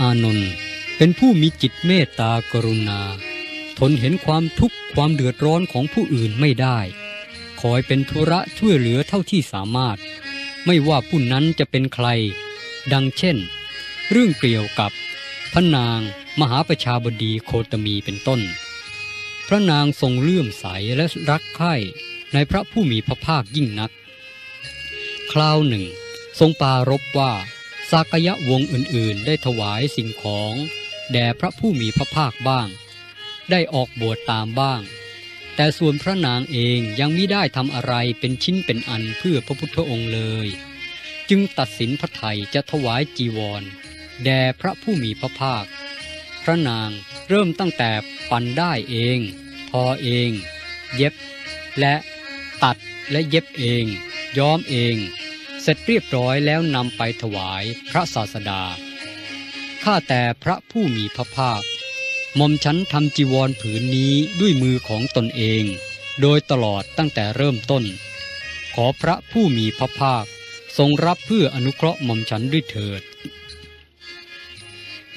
อานนท์เป็นผู้มีจิตเมตตากรุณา ทนเห็นความทุกข์ความเดือดร้อนของผู้อื่นไม่ได้ คอยเป็นธุระช่วยเหลือเท่าที่สามารถ ไม่ว่าผู้นั้นจะเป็นใคร ดังเช่น เรื่องเกี่ยวกับ พระนางมหาประชาบดีโคตมีเป็นต้น พระนางทรงเลื่อมใสและรักใคร่ในพระผู้มีพระภาคยิ่งนัก คราวหนึ่ง ทรงปารบว่า สากยะวงอื่นๆ ได้ถวายสิ่งของแด่พระผู้มีพระภาคบ้าง ได้ออกบวชตามบ้าง แต่ส่วนพระนางเองยังไม่ได้ทำอะไรเป็นชิ้นเป็นอันเพื่อพระพุทธองค์เลย จึงตัดสินพระไทยจะถวายจีวร แด่พระผู้มีพระภาค พระนางเริ่มตั้งแต่ปั่นได้เอง ทอเอง เย็บ และตัดและเย็บเอง ย้อมเอง เสร็จเรียบร้อยแล้วนำไปถวายพระศาสดา ข้าแต่พระผู้มีพระภาคหม่อมฉันทำจีวรผืนนี้ด้วยมือของตนเอง โดยตลอดตั้งแต่เริ่มต้น ขอพระผู้มีพระภาคทรงรับเพื่ออนุเคราะห์หม่อมฉันด้วยเถิด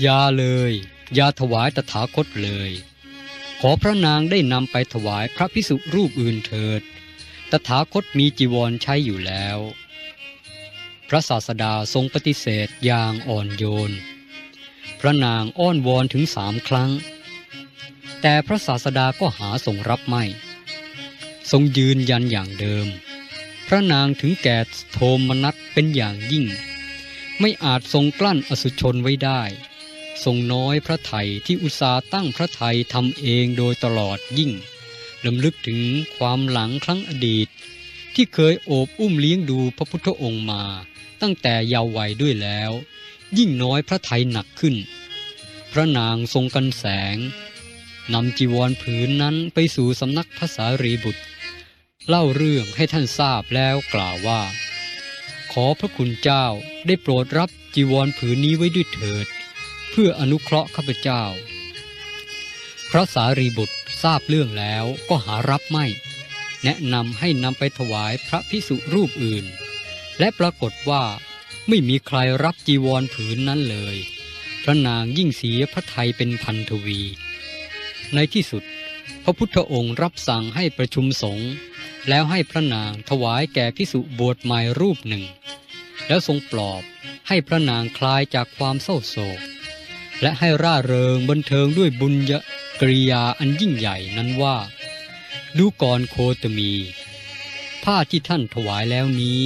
อย่าเลยอย่าถวายตถาคตเลย ขอพระนางได้นำไปถวายพระพิสุรูปอื่นเถิด ตถาคตมีจีวรใช้อยู่แล้ว ระศาสดาทรงปฏิเสธอย่างอ่อนโยน พระนางอ้อนวอนถึงสามครั้ง แต่พระศาสดาก็หาทรงรับไม่ ทรงยืนยันอย่างเดิม พระนางถึงแก่โทมนัสเป็นอย่างยิ่ง ไม่อาจทรงกลั้นอสุชนไว้ได้ ทรงน้อยพระไทยที่อุตสาตั้งพระไทยทำเองโดยตลอดยิ่งลำลึกถึงความหลังครั้งอดีต ที่เคยโอบอุ้มเลี้ยงดูพระพุทธองค์มา ตั้งแต่เยาว์วัยด้วยแล้ว ยิ่งน้อยพระไทยหนักขึ้น พระนางทรงกันแสงนำจีวรผืนนั้นไปสู่สำนักพระสารีบุตร เล่าเรื่องให้ท่านทราบแล้วกล่าวว่า ขอพระคุณเจ้าได้โปรดรับจีวรผืนนี้ไว้ด้วยเถิด เพื่ออนุเคราะห์ข้าพเจ้า พระสารีบุตรทราบเรื่องแล้วก็หารับไม่ แนะนำให้นำไปถวายพระพิสุรูปอื่น และปรากฏว่าไม่มีใครรับจีวรผืนนั้นเลย พระนางยิ่งเสียพระไทยเป็นพันทวี ในที่สุด พระพุทธองค์รับสั่งให้ประชุมสงฆ์แล้วให้พระนางถวายแก่พิสุบวชใหม่รูปหนึ่ง แล้วทรงปลอบให้พระนางคลายจากความเศร้าโศก และให้ร่าเริงบันเทิงด้วยบุญยกริยาอันยิ่งใหญ่นั้นว่า ดูก่อนโคตมี ผ้าที่ท่านถวายแล้วนี้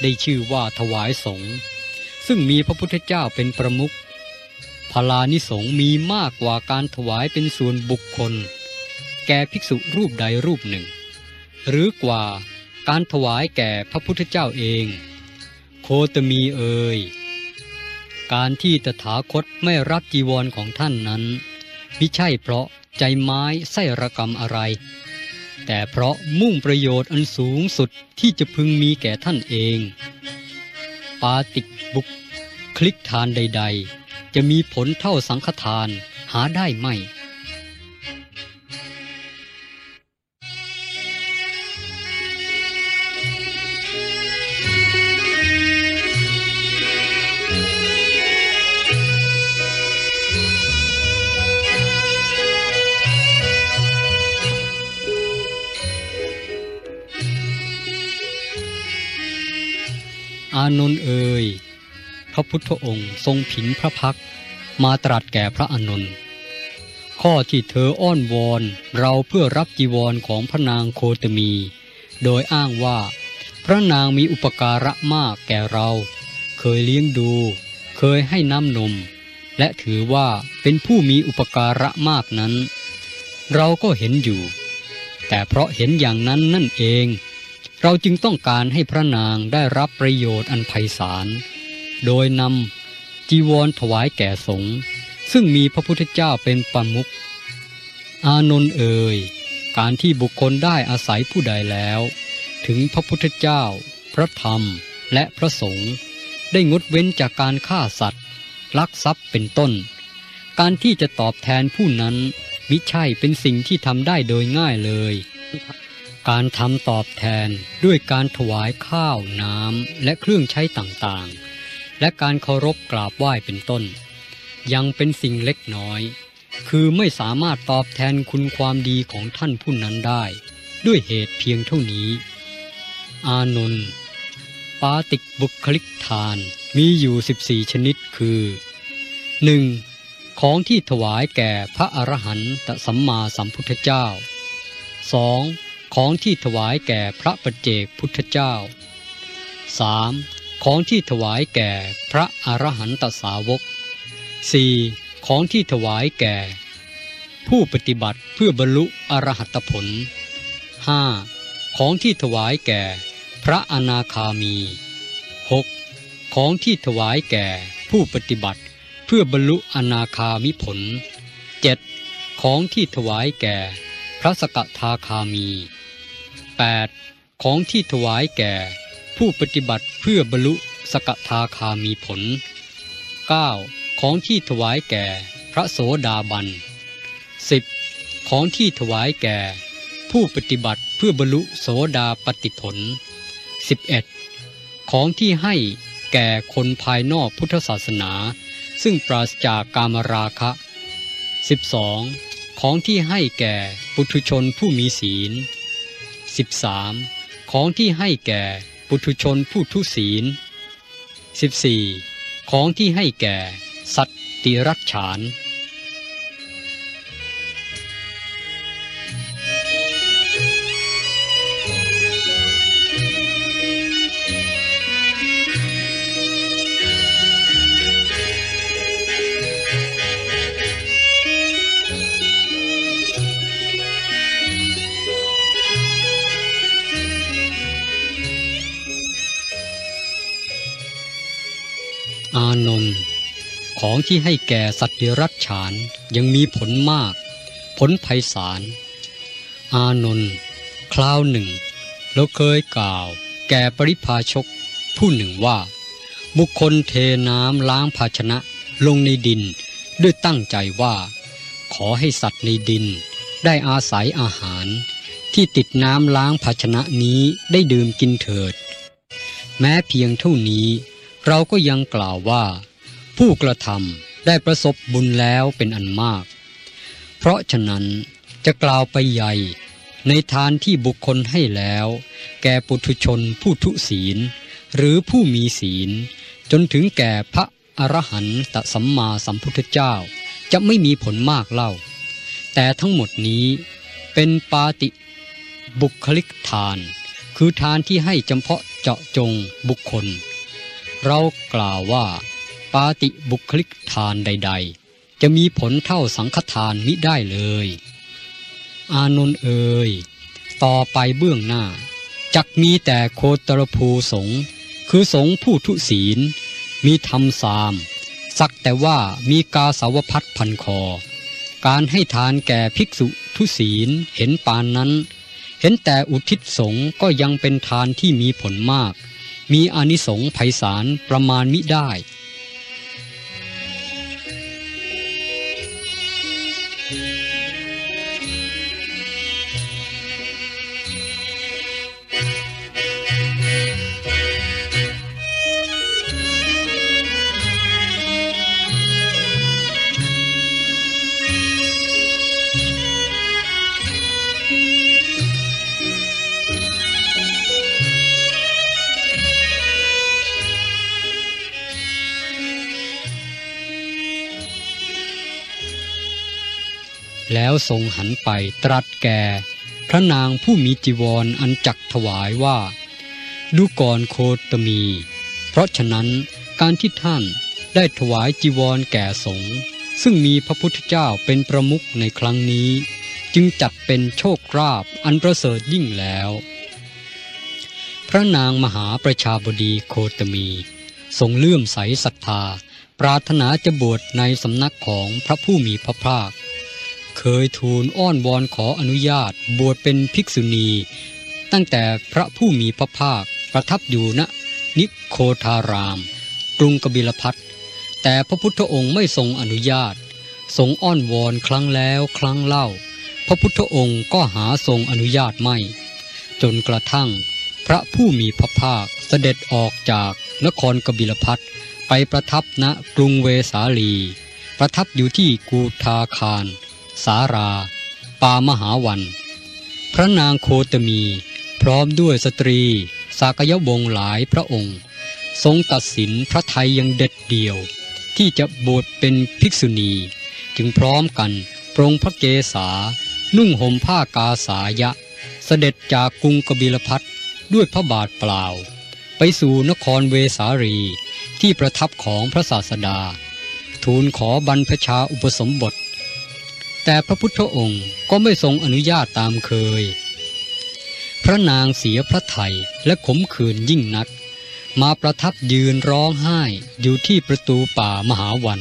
ได้ชื่อว่าถวายสงฆ์ซึ่งมีพระพุทธเจ้าเป็นประมุขพลานิสงฆ์มีมากกว่าการถวายเป็นส่วนบุคคล แก่ภิกษุรูปใดรูปหนึ่ง หรือกว่าการถวายแก่พระพุทธเจ้าเอง โคตมีเอ่ยการที่ตถาคตไม่รับจีวรของท่านนั้นมิใช่เพราะใจไม้ไส้ระกรรมอะไร แต่เพราะมุ่งประโยชน์อันสูงสุดที่จะพึงมีแก่ท่านเอง ปาติกบุกคลิกทานใด ๆ จะมีผลเท่าสังฆทานหาได้ไม่ อานนท์เอ่ยพระพุทธองค์ทรงผินพระพักมาตรัสแก่พระอานนท์ข้อที่เธออ้อนวอนเราเพื่อรับจีวรของพระนางโคตมี โดยอ้างว่า พระนางมีอุปการะมากแก่เรา เคยเลี้ยงดู เคยให้น้ำนม และถือว่าเป็นผู้มีอุปการะมากนั้น เราก็เห็นอยู่ แต่เพราะเห็นอย่างนั้นนั่นเอง เราจึงต้องการให้พระนางได้รับประโยชน์อันไพศาล โดยนำจีวรถวายแก่สงฆ์ซึ่งมีพระพุทธเจ้าเป็นประมุข อานนท์เอ่ย การที่บุคคลได้อาศัยผู้ใดแล้ว ถึงพระพุทธเจ้า พระธรรม และพระสงฆ์ได้งดเว้นจากการฆ่าสัตว์ ลักทรัพย์เป็นต้น การที่จะตอบแทนผู้นั้นมิใช่เป็นสิ่งที่ทำได้โดยง่ายเลย การทำตอบแทนด้วยการถวายข้าวน้ำและเครื่องใช้ต่างๆ และการเคารพกราบไหว้เป็นต้น ยังเป็นสิ่งเล็กน้อย คือไม่สามารถตอบแทนคุณความดีของท่านผู้นั้นได้ ด้วยเหตุเพียงเท่านี้ อานนท์ปาติกบุคลิกทานมีอยู่ 14 ชนิดคือ 1. ของที่ถวายแก่พระอรหันตสัมมาสัมพุทธเจ้า 2. ของที่ถวายแก่พระปัจเจกพุทธเจ้า 3. ของที่ถวายแก่พระอรหันตสาวก 4. ของที่ถวายแก่ ผู้ปฏิบัติเพื่อบรรลุอรหัตผล 5. ของที่ถวายแก่พระอนาคามี 6. ของที่ถวายแก่ผู้ปฏิบัติเพื่อบรรลุอนาคามิผล 7. ของที่ถวายแก่พระสกทาคามี 8. ของที่ถวายแก่ ผู้ปฏิบัติเพื่อบรรลุสกทาคามีผล 9. ของที่ถวายแก่พระโสดาบัน 10. ของที่ถวายแก่ ผู้ปฏิบัติเพื่อบรรลุโสดาปติผล 11. ของที่ให้แก่คนภายนอกพุทธศาสนา ซึ่งปราศจากกามราคะ 12. ของที่ให้แก่ปุถุชนผู้มีศีล 13. ของที่ให้แก่ปุถุชนผู้ทุศีล 14. ของที่ให้แก่สัตว์ติรัชฉาน อานนท์ของที่ให้แก่สัตว์เดรัจฉานยังมีผลมาก ผลไพศาล อานนท์คราวหนึ่ง เราเคยกล่าวแก่ปริพาชกผู้หนึ่งว่า บุคคลเทน้ำล้างภาชนะลงในดินด้วยตั้งใจว่า ขอให้สัตว์ในดินได้อาศัยอาหารที่ติดน้ำล้างภาชนะนี้ได้ดื่มกินเถิด แม้เพียงเท่านี้ เราก็ยังกล่าวว่า ผู้กระทำได้ประสบบุญแล้วเป็นอันมาก เพราะฉะนั้นจะกล่าวไปใหญ่ ในทานที่บุคคลให้แล้ว แก่ปุถุชนผู้ทุศีล หรือผู้มีศีล จนถึงแก่พระอรหันตสัมมาสัมพุทธเจ้าจะไม่มีผลมากเล่า แต่ทั้งหมดนี้เป็นปาติบุคลิกทาน คือทานที่ให้จำเพาะเจาะจงบุคคล เรากล่าวว่า ปาติบุคลิกทานใด ๆ จะมีผลเท่าสังฆทานมิได้เลย อานนท์เอ่ยต่อไปเบื้องหน้าจักมีแต่โคตรภูสงคือสงผู้ทุศีล มีธรรมสาม สักแต่ว่ามีกาสาวพัดพันคอ การให้ทานแก่ภิกษุทุศีลเห็นปานนั้น เห็นแต่อุทิศสงก็ยังเป็นทานที่มีผลมาก มีอานิสงส์ไพศาลประมาณมิได้ แล้วทรงหันไปตรัสแก่ พระนางผู้มีจีวรออันจักถวายว่า ดูก่อนโคตมี เพราะฉะนั้นการที่ท่านได้ถวายจีวรแก่สงฆ์ซึ่งมีพระพุทธเจ้าเป็นประมุขในครั้งนี้ จึงจัดเป็นโชคราบอันประเสริฐยิ่งแล้ว พระนางมหาประชาบดีโคตมีทรงเลื่อมใสศรัทธา ปรารถนาจะบวชในสำนักของพระผู้มีพระภาค เคยทูลอ้อนวอนขออนุญาตบวชเป็นภิกษุณี ตั้งแต่พระผู้มีพระภาคประทับอยู่ณนิโคทาราม กรุงกบิลพัทแต่พระพุทธองค์ไม่ทรงอนุญาต ทรงอ้อนวอนครั้งแล้วครั้งเล่า พระพุทธองค์ก็หาทรงอนุญาตไม่ จนกระทั่ง พระผู้มีพระภาคเสด็จออกจากนครกบิลพัทไปประทับณกรุงเวสาลี ประทับอยู่ที่กูทาคาร สารา ปามหาวัน พระนางโคตมี พร้อมด้วยสตรี สากยวงศ์หลายพระองค์ ทรงตัดสินพระไทยยังเด็ดเดี่ยว ที่จะบวชเป็นภิกษุณี จึงพร้อมกันปรงพระเกศา นุ่งห่มผ้ากาสายะ เสด็จจากกรุงกบิลพัทด้วยพระบาทเปล่า ไปสู่นครเวสาลีที่ประทับของพระศาสดา ทูลขอบรรพชาอุปสมบท แต่พระพุทธองค์ก็ไม่ทรงอนุญาตตามเคย พระนางเสียพระไทยและขมขื่นยิ่งนัก มาประทับยืนร้องไห้อยู่ที่ประตูป่ามหาวัน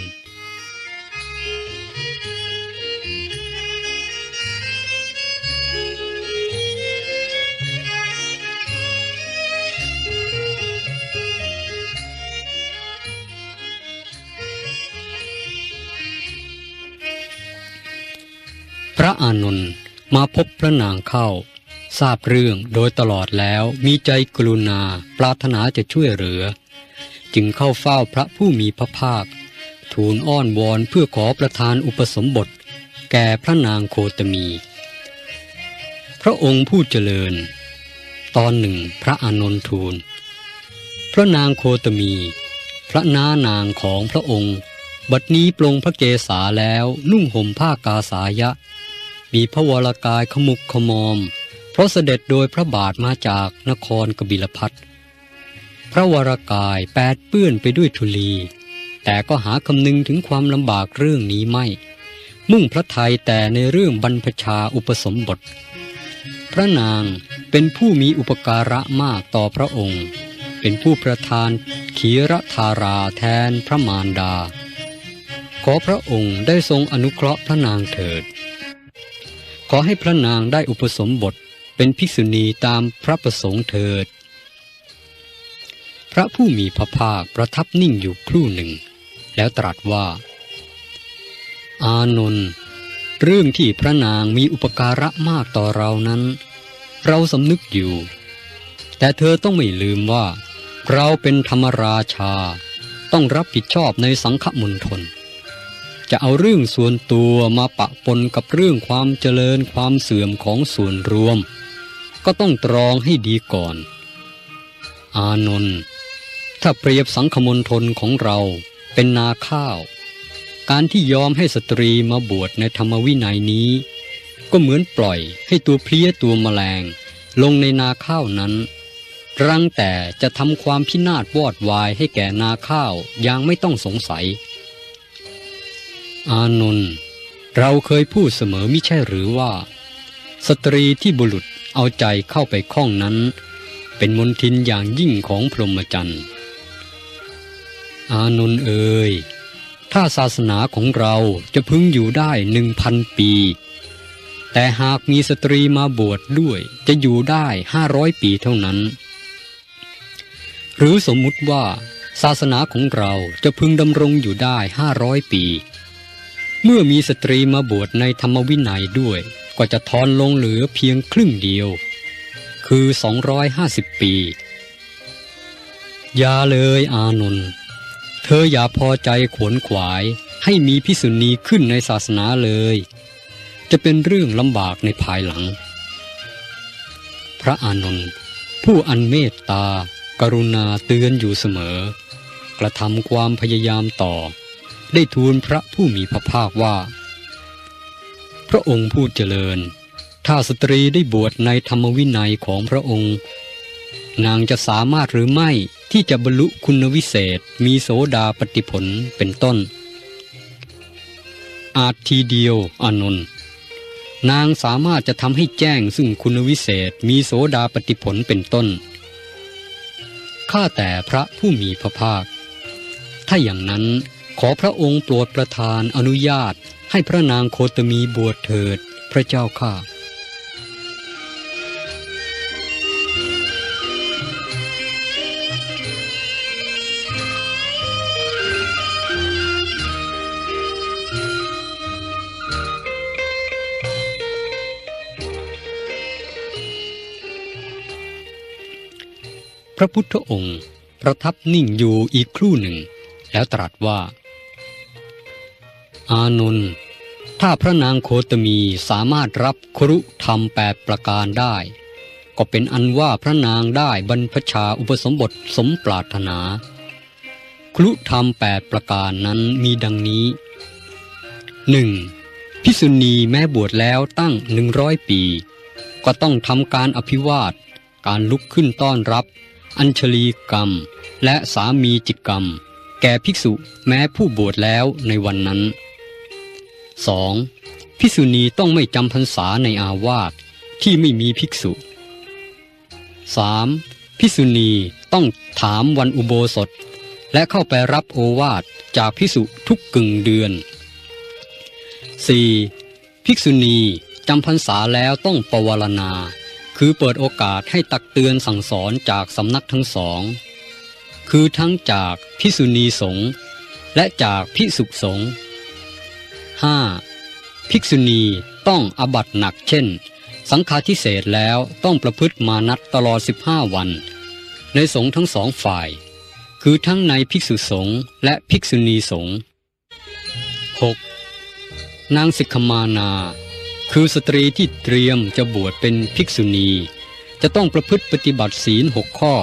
อานนท์มาพบพระนางเข้า ทราบเรื่องโดยตลอดแล้วมีใจกรุณาปรารถนาจะช่วยเหลือ จึงเข้าเฝ้าพระผู้มีพระภาค ทูลอ้อนวอนเพื่อขอประทานอุปสมบท แก่พระนางโคตมี พระองค์ผู้เจริญ ตอนหนึ่งพระอานนท์ทูล พระนางโคตมี พระน้านางของพระองค์ บัดนี้ปลงพระเกศาแล้วนุ่งห่มผ้ากาสายะ มีพระวรากายขมุกขมอม เพราะเสด็จโดยพระบาทมาจากนครกบิลพัทพระวรากายแปดเปื้อนไปด้วยทุลี แต่ก็หาคำนึงถึงความลำบากเรื่องนี้ไม่ มุ่งพระทัยแต่ในเรื่องบรรพชาอุปสมบท พระนางเป็นผู้มีอุปการะมากต่อพระองค์ เป็นผู้ประทานขีรธาราแทนพระมารดา ขอพระองค์ได้ทรงอนุเคราะห์พระนางเถิด อให้พระนางได้อุปสมบทเป็นภิกษุณีตามพระประสงค์เถิด พระผู้มีพระภาคประทับนิ่งอยู่ครู่หนึ่ง แล้วตรัสว่า อานนท์เรื่องที่พระนางมีอุปการะมากต่อเรานั้น เราสำนึกอยู่ แต่เธอต้องไม่ลืมว่า เราเป็นธรรมราชา ต้องรับผิดชอบในสังฆมณฑล จะเอาเรื่องส่วนตัวมาปะปนกับเรื่องความเจริญความเสื่อมของส่วนรวม ก็ต้องตรองให้ดีก่อน อานนท์ถ้าเปรียบสังฆมณฑลของเราเป็นนาข้าว การที่ยอมให้สตรีมาบวชในธรรมวินัยนี้ ก็เหมือนปล่อยให้ตัวเพลี้ยตัวแมลง ลงในนาข้าวนั้น รังแต่จะทำความพินาศวอดวายให้แก่นาข้าวย่างไม่ต้องสงสัย อานนท์เราเคยพูดเสมอมิใช่หรือว่า สตรีที่บุรุษเอาใจเข้าไปข้องนั้น เป็นมนทินอย่างยิ่งของพรหมจรรย์อานนท์เอ่ยถ้าศาสนาของเราจะพึงอยู่ได้หนึ่งพันปี แต่หากมีสตรีมาบวชด้วยจะอยู่ได้ห้าร้อยปีเท่านั้น หรือสมมุติว่า ศาสนาของเราจะพึงดำรงอยู่ได้ห้าร้อยปี เมื่อมีสตรีมาบวชในธรรมวินัยด้วย ก็จะทอนลงเหลือเพียงครึ่งเดียว คือ 250 ปี อย่าเลยอานนท์เธออย่าพอใจขวนขวายให้มีพิสุณีขึ้นในศาสนาเลย จะเป็นเรื่องลำบากในภายหลัง พระอานนท์ผู้อันเมตตากรุณาเตือนอยู่เสมอ กระทำความพยายามต่อ ได้ทูลพระผู้มีพระภาคว่า พระองค์ผู้เจริญ ถ้าสตรีได้บวชในธรรมวินัยของพระองค์ นางจะสามารถหรือไม่ที่จะบรรลุคุณวิเศษมีโสดาปฏิผลเป็นต้น อาจทีเดียวอนนท์นางสามารถจะทำให้แจ้งซึ่งคุณวิเศษมีโสดาปฏิผลเป็นต้น ข้าแต่พระผู้มีพระภาค ถ้าอย่างนั้น ขอพระองค์โปรดประทานอนุญาตให้พระนางโคตมีบวชเถิดพระเจ้าข้าพระพุทธองค์ประทับนิ่งอยู่อีกครู่หนึ่ง แล้วตรัสว่า อานนท์ถ้าพระนางโคตมีสามารถรับครุธรรมแปดประการได้ ก็เป็นอันว่าพระนางได้บรรพชาอุปสมบทสมปรารถนา ครุธรรมแปดประการนั้นมีดังนี้หนึ่งพิสุณีแม้บวชแล้วตั้งหนึ่งร้อยปี ก็ต้องทำการอภิวาท การลุกขึ้นต้อนรับ อัญชลีกรรม และสามีจิตกรรม แก่ภิกษุแม้ผู้บวชแล้วในวันนั้น 2. ภิกษุณีต้องไม่จำพรรษาในอาวาสที่ไม่มีภิกษุ 3. ภิกษุณีต้องถามวันอุโบสถ และเข้าไปรับโอวาทจากภิกษุทุกกึ่งเดือน 4. ภิกษุณีจำพรรษาแล้วต้องปวารณา คือเปิดโอกาสให้ตักเตือนสั่งสอนจากสำนักทั้งสอง คือทั้งจากภิกษุณีสงฆ์และจากภิกษุสงฆ์ 5. ภิกษุณีต้องอบัตหนักเช่น สังฆาทิเศษแล้วต้องประพฤติมานัดตลอด 15 วัน ในสงฆ์ทั้งสองฝ่าย คือทั้งในภิกษุสงฆ์และภิกษุณีสงฆ์ 6. นางสิกขมานา คือสตรีที่เตรียมจะบวชเป็นภิกษุณี จะต้องประพฤติปฏิบัติศีลหกข้อ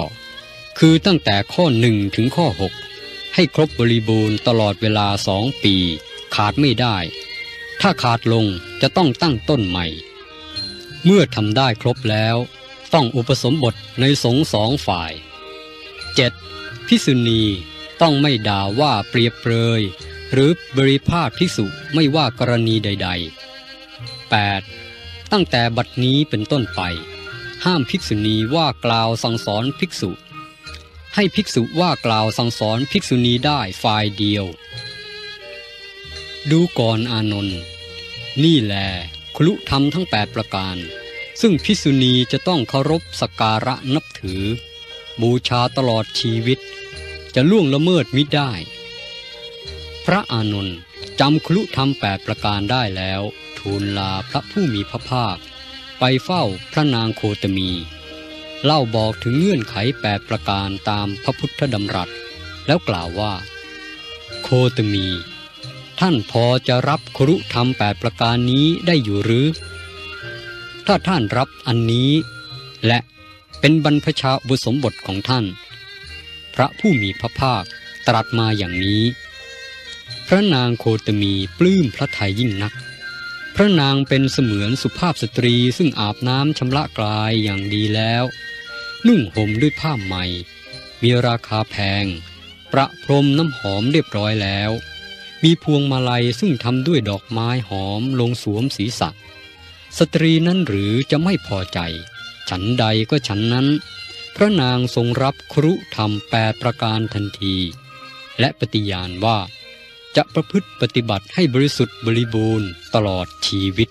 คือตั้งแต่ข้อหนึ่งถึงข้อ 6 ให้ครบบริบูรณ์ตลอดเวลาสองปี ขาดไม่ได้ ถ้าขาดลงจะต้องตั้งต้นใหม่ เมื่อทำได้ครบแล้ว ต้องอุปสมบทในสงสองฝ่าย 7. พิกษุณีต้องไม่ด่าว่าเปรียบเปรย หรือบริพาทภิกษุไม่ว่ากรณีใด ๆ 8. ตั้งแต่บัดนี้เป็นต้นไป ห้ามภิกษุณีว่ากล่าวสั่งสอนภิกษุ ให้ภิกษุว่ากล่าวสั่งสอนภิกษุณีได้ฝ่ายเดียว ดูก่อนอานนท์นี่แหลคลุธรรมทั้ง 8 ประการ ซึ่งภิกษุณีจะต้องเคารพสักการะนับถือ บูชาตลอดชีวิต จะล่วงละเมิดมิได้ พระอานนท์จำคลุธรรมแปดประการได้แล้ว ทูลลาพระผู้มีพระภาค ไปเฝ้าพระนางโคตมี เล่าบอกถึงเงื่อนไขแปดประการตามพระพุทธดำรัส แล้วกล่าวว่า โคตมี ท่านพอจะรับครุธรรมแปดประการนี้ได้อยู่หรือ ถ้าท่านรับอันนี้ และเป็นบรรพชาอุสมบทของท่าน พระผู้มีพระภาคตรัสมาอย่างนี้ พระนางโคตมีปลื้มพระทัยยิ่งนัก พระนางเป็นเสมือนสุภาพสตรีซึ่งอาบน้ำชำระกลายอย่างดีแล้ว นุ่งห่มด้วยผ้าใหม่ มีราคาแพง ประพรมน้ำหอมเรียบร้อยแล้ว มีพวงมาลัยซึ่งทำด้วยดอกไม้หอมลงสวมศีรษะ สตรีนั้นหรือจะไม่พอใจ ฉันใดก็ฉันนั้น พระนางทรงรับครุธรรมแปดประการทันที และปฏิญาณว่า จะประพฤติปฏิบัติให้บริสุทธิ์บริบูรณ์ตลอดชีวิต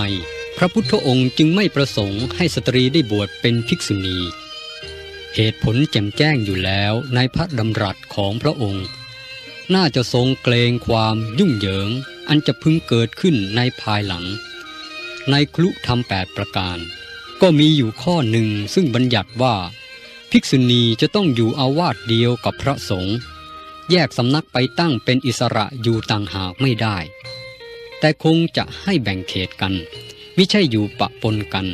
ไมพระพุทธองค์จึงไม่ประสงค์ให้สตรีได้บวชเป็นภิกษุณี เหตุผลแจ่มแจ้งอยู่แล้วในพระดำรัสของพระองค์ น่าจะทรงเกรงความยุ่งเหยิง อันจะพึงเกิดขึ้นในภายหลัง ในคลุธรรมแปดประการ ก็มีอยู่ข้อหนึ่งซึ่งบัญญัติว่า ภิกษุณีจะต้องอยู่อาวาสเดียวกับพระสงฆ์แยกสำนักไปตั้งเป็นอิสระอยู่ต่างหากไม่ได้ แต่คงจะให้แบ่งเขตกัน มิใช่อยู่ปะปนกัน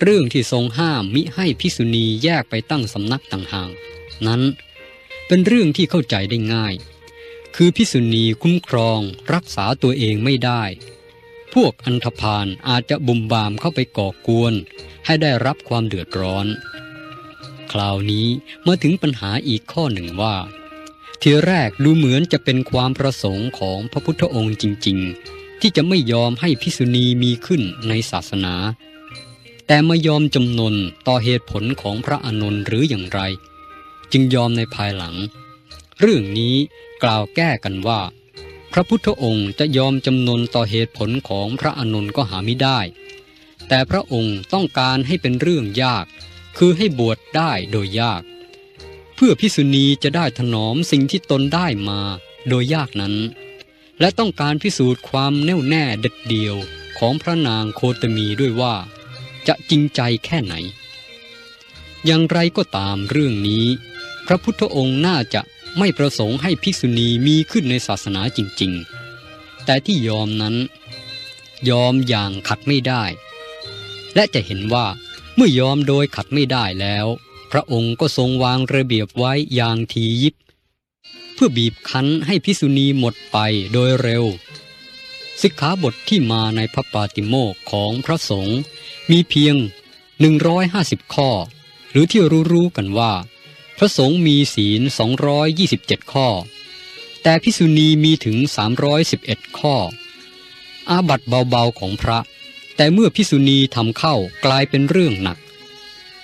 เรื่องที่ทรงห้ามมิให้ภิกษุณีแยกไปตั้งสำนักต่างหากนั้นเป็นเรื่องที่เข้าใจได้ง่าย คือภิกษุณีคุ้มครองรักษาตัวเองไม่ได้ พวกอันธพาลอาจจะบุมบามเข้าไปก่อกวน ให้ได้รับความเดือดร้อน คราวนี้มาถึงปัญหาอีกข้อหนึ่งว่าทีแรกดูเหมือนจะเป็นความประสงค์ของพระพุทธองค์จริงๆ ที่จะไม่ยอมให้พิษุณีมีขึ้นในศาสนา แต่มายอมจำนนต่อเหตุผลของพระอานนท์หรืออย่างไร จึงยอมในภายหลัง เรื่องนี้กล่าวแก้กันว่า พระพุทธองค์จะยอมจำนนต่อเหตุผลของพระอานนท์ก็หาไม่ได้ แต่พระองค์ต้องการให้เป็นเรื่องยาก คือให้บวชได้โดยยาก เพื่อพิษุณีจะได้ถนอมสิ่งที่ตนได้มาโดยยากนั้น และต้องการพิสูจน์ความแน่วแน่เด็ดเดียวของพระนางโคตมีด้วยว่า จะจริงใจแค่ไหน อย่างไรก็ตามเรื่องนี้ พระพุทธองค์น่าจะไม่ประสงค์ให้ภิกษุณีมีขึ้นในศาสนาจริง ๆ แต่ที่ยอมนั้น ยอมอย่างขัดไม่ได้ และจะเห็นว่าเมื่อยอมโดยขัดไม่ได้แล้ว พระองค์ก็ทรงวางระเบียบไว้อย่างทียิบ เพื่อบีบคั้นให้ภิกษุณีหมดไปโดยเร็ว สิกขาบทที่มาในพระปาติโมกของพระสงฆ์มีเพียง 150 ข้อ หรือที่รู้ๆกันว่า พระสงฆ์มีศีล 227 ข้อ แต่ภิกษุณีมีถึง 311 ข้อ อาบัตเบาๆของพระ แต่เมื่อภิกษุณีทำเข้ากลายเป็นเรื่องหนัก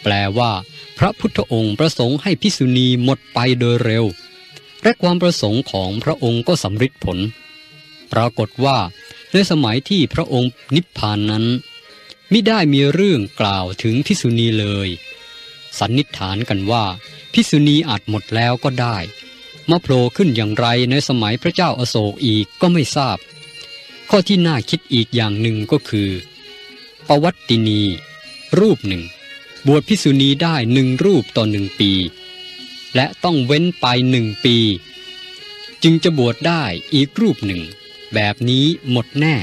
แปลว่าพระพุทธองค์ประสงค์ให้ภิกษุณีหมดไปโดยเร็ว และความประสงค์ของพระองค์ก็สำเร็จผล ปรากฏว่าในสมัยที่พระองค์นิพพานนั้นมิได้มีเรื่องกล่าวถึงภิกษุณีเลย สันนิษฐานกันว่าภิกษุณีอาจหมดแล้วก็ได้มาโผล่ขึ้นอย่างไรในสมัยพระเจ้าอาโศกอีกก็ไม่ทราบ ข้อที่น่าคิดอีกอย่างหนึ่งก็คือ ปวัตตินี รูปหนึ่ง บวชภิกษุณีได้หนึ่งรูปต่อหนึ่งปี และต้องเว้นไปหนึ่งปี จึงจะบวชได้อีกรูปหนึ่ง แบบนี้หมดแน่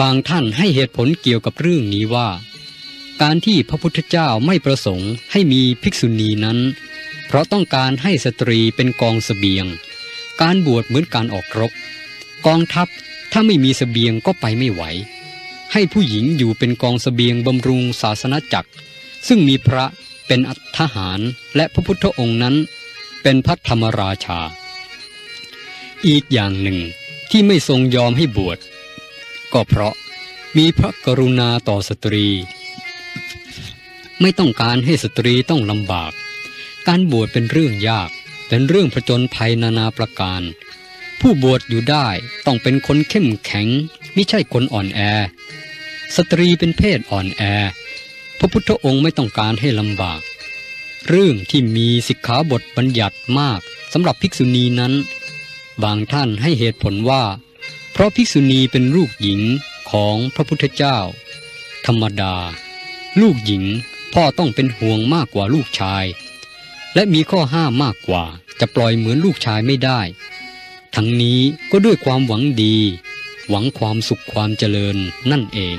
บางท่านให้เหตุผลเกี่ยวกับเรื่องนี้ว่า การที่พระพุทธเจ้าไม่ประสงค์ให้มีภิกษุณีนั้น เพราะต้องการให้สตรีเป็นกองสเสบียง การบวชเหมือนการออกรบ กองทัพถ้าไม่มีสเสบียงก็ไปไม่ไหว ให้ผู้หญิงอยู่เป็นกองสเสบียงบำรุงศาสนาจักร ซึ่งมีพระ เป็นอัทหารและพระพุทธองค์นั้น เป็นพระธรรมราชา อีกอย่างหนึ่งที่ไม่ทรงยอมให้บวช ก็เพราะมีพระกรุณาต่อสตรี ไม่ต้องการให้สตรีต้องลำบาก การบวชเป็นเรื่องยาก เป็นเรื่องผจญภัยนานาประการ ผู้บวชอยู่ได้ต้องเป็นคนเข้มแข็ง ไม่ใช่คนอ่อนแอ สตรีเป็นเพศอ่อนแอ พระพุทธองค์ไม่ต้องการให้ลำบาก เรื่องที่มีสิกขาบทบัญญัติมากสำหรับภิกษุณีนั้น บางท่านให้เหตุผลว่า เพราะภิกษุณีเป็นลูกหญิงของพระพุทธเจ้า ธรรมดา ลูกหญิงพ่อต้องเป็นห่วงมากกว่าลูกชาย และมีข้อห้ามมากกว่าจะปล่อยเหมือนลูกชายไม่ได้ ทั้งนี้ก็ด้วยความหวังดี หวังความสุขความเจริญนั่นเอง